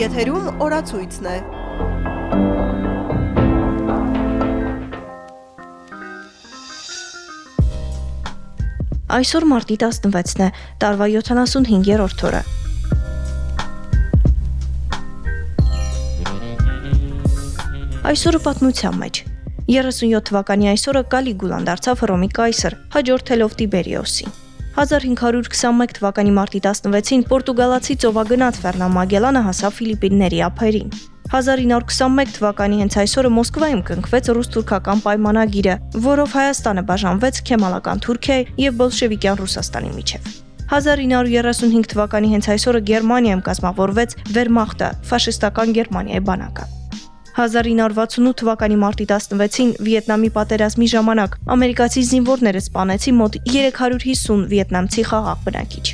Եթերում օրացույցն է։ Այսօր մարտի 16-ն է, տարվա 75-րդ օրը։ Այսօրը պատմության մեջ 37 թվականի այսօրը Կալիգուլան դարձավ Հռոմի կայսր, հաջորդելով Տիբերիոսին։ 1521 թվականի մարտի 16-ին Պորտուգալացի ծովագնաց Ֆերնան Մագելանը հասավ Ֆիլիպինների ափերին։ 1921 թվականի հենց այսօրը Մոսկվայում կնքվեց ռուս-թուրքական պայմանագիրը, որով Հայաստանը բաժանվեց Քեմալական Թուրքիայի եւ բոլշևիկյան Ռուսաստանի միջև։ 1935 թվականի հենց այսօրը Գերմանիայում կազմավորվեց Վերմախտը, ֆաշիստական Գերմանիայի բանակը։ 1968 թվականի մարտի 16-ին Վիետնամի պատերազմի ժամանակ ամերիկացի զինվորները սպանեցին մոտ 350 վիետնամցի խաղաղ բնակիչ։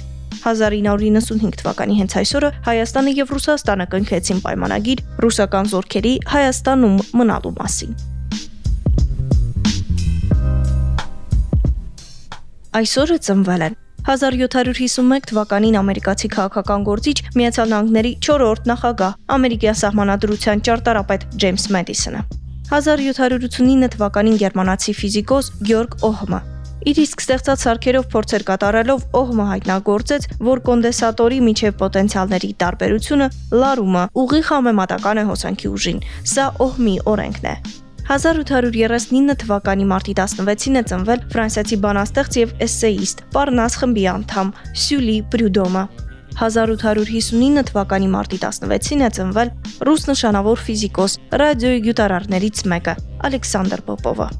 1995 թվականի հենց այսօրը Հայաստանը եւ Ռուսաստանը կնքեցին պայմանագիր ռուսական զորքերի Հայաստանում մնալու մասին։ Այսօրը ծնվել են 1751 թվականին ամերիկացի քաղաքական գործիչ Միացյալ Նահանգների 4-րդ նախագահ, ամերիկյան սահմանադրության ճարտարապետ Ջեյմս Մեդիսոնը։ 1789 թվականին գերմանացի ֆիզիկոս Գյորգ Օհմը Իր իսկ ստեղծած սարքերով փորձեր կատարելով Օհմը հայտնագործեց, որ կոնդենսատորի միջև պոտենցիալների տարբերությունը լարումը ուղիղ համեմատական է հոսանքի ուժին։ Սա Օհմի օրենքն է։ 1839 թվականի մարտի 16-ին է ծնվել ֆրանսիացի բանաստեղծ եւ էսեիստ Պարնաս խմբի անդամ Սյուլի Բրյուդոմը։ 1859 թվականի մարտի 16-ին է ծնվել ռուս նշանավոր ֆիզիկոս, ռադիոյի գյուտարարներից մեկը Ալեքսանդր Պոպովը։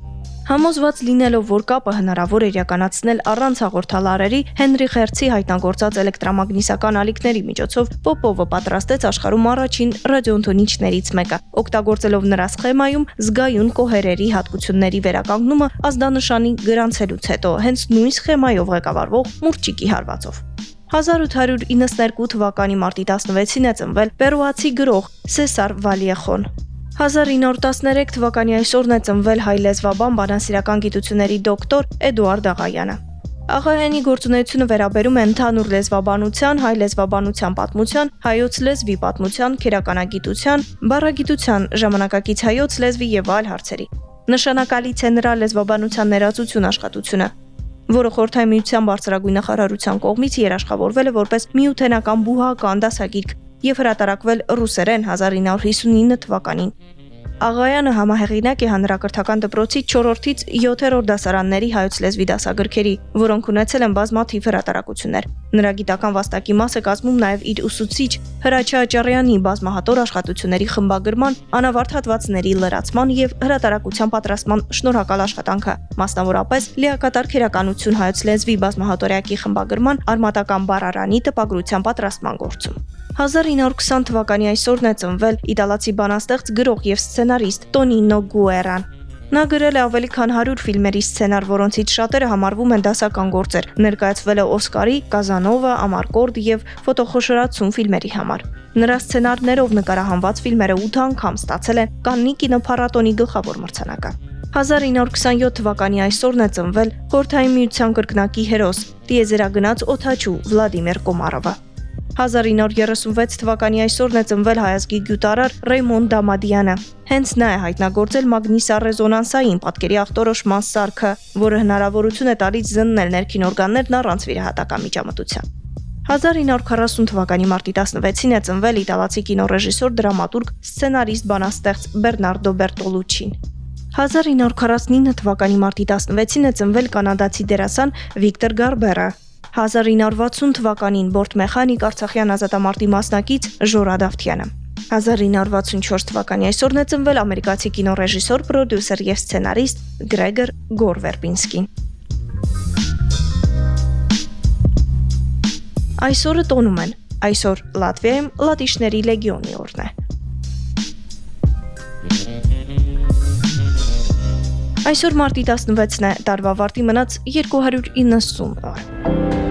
Համոզված լինելով, որ կապը հնարավոր է իրականացնել առանց հաղորդալարերի, Հենրի Խերցի հայտնագործած էլեկտրամագնիսական ալիքների միջոցով Պոպովը պատրաստեց աշխարհում առաջին ռադիոընթոնիչներից մեկը, օգտագործելով նրա սխեմայում զգայուն կոհերերի հատկությունների վերականգնումը ազդանշանի գրանցելուց հետո, հենց նույն սխեմայով ղեկավարվող մուրճիկի հարվածով։ 1892 թվականի մարտի 16-ին է ծնվել պերուացի գրող Սեսար Վալիեխոն, 1913 թվականի այսօրն է ծնվել հայ լեզվաբան բանասիրական գիտությունների դոկտոր Էդուարդ Աղայանը։ Աղայանի գործունեությունը վերաբերում է ընդհանուր լեզվաբանության, հայ լեզվաբանության պատմության, հայոց լեզվի պատմության, քերականագիտության, բառագիտության, ժամանակակից հայոց լեզվի եւ այլ հարցերի։ Նշանակալից է նրա լեզվաբանության ներածություն աշխատությունը, որը խորթայ միության բարձրագույն նախարարության կողմից երաշխավորվել է որպես միութենական բուհական դասագիրք եւ հրատարակվել ռուսերեն 1959 թվականին։ Աղայանը համահեղինակ է հանրակրթական դպրոցի 4-ից 7-րդ դասարանների հայոց լեզվի դասագրքերի, որոնք ունեցել են բազմաթիվ հրատարակություններ։ Նրա գիտական վաստակի մասը կազմում նաև իր ուսուցիչ Հրաչյա Աճարյանի բազմահատոր աշխատությունների խմբագրման, անավարտ հատվածների լրացման եւ հրատարակության պատրաստման շնորհակալ աշխատանքը, մասնավորապես լիակատար քերականություն հայոց լեզվի բազմահատորյակի խմբագրման արմատական բառարանի տպագրության պատրաստման գործում։ 1920 թվականի այսօրն է ծնվել իտալացի բանաստեղծ, գրող եւ սցենարիստ Տոնինո Գուերան։ Նա գրել է ավելի քան 100 ֆիլմերի սցենար, որոնցից շատերը համարվում են դասական գործեր։ Ներկայացվել է Օսկարի, Կազանովա, Ամարկորդ եւ Ֆոտոխոշորացում ֆիլմերի համար։ Նրա սցենարներով նկարահանված ֆիլմերը 8 անգամ ստացել են Կաննի կինոփառատոնի գլխավոր մրցանակը։ 1927 թվականի այսօրն է ծնվել Խորթային միության կրկնակի հերոս, տիեզերագնաց օթաչու Վլադիմիր Կոմարովը։ 1936 թվականի այսօրն է ծնվել հայազգի գյուտարար Ռեյմոն Դամադյանը։ Հենց նա է հայտնագործել մագնիսառեզոնանսային պատկերի ախտորոշման սարքը, որը հնարավորություն է տալիս զննել ներքին օրգաններն առանց վիրահատական միջամտության։ 1940 թվականի մարտի 16-ին է ծնվել իտալացի կինոռեժիսոր, դրամատուրգ, սցենարիստ, բանաստեղծ Բերնարդո Բերտոլուչին։ 1949 թվականի մարտի 16-ին է ծնվել կանադացի դերասան Վիկտոր Գարբերը, 1960 թվականին բորտմեխանիկ Արցախյան ազատամարտի մասնակից Ժորա Դավթյանը։ 1964 թվականի այսօրն է ծնվել ամերիկացի կինոռեժիսոր, պրոդյուսեր եւ սցենարիստ Գրեգոր Գորվերբինսկին։ Այսօրը տոնում են։ Այսօր Լատվիայում լատիշների լեգիոնի օրն է։ Այսօր մարտի 16-ն է, տարվա վարտի մնաց 290 օր։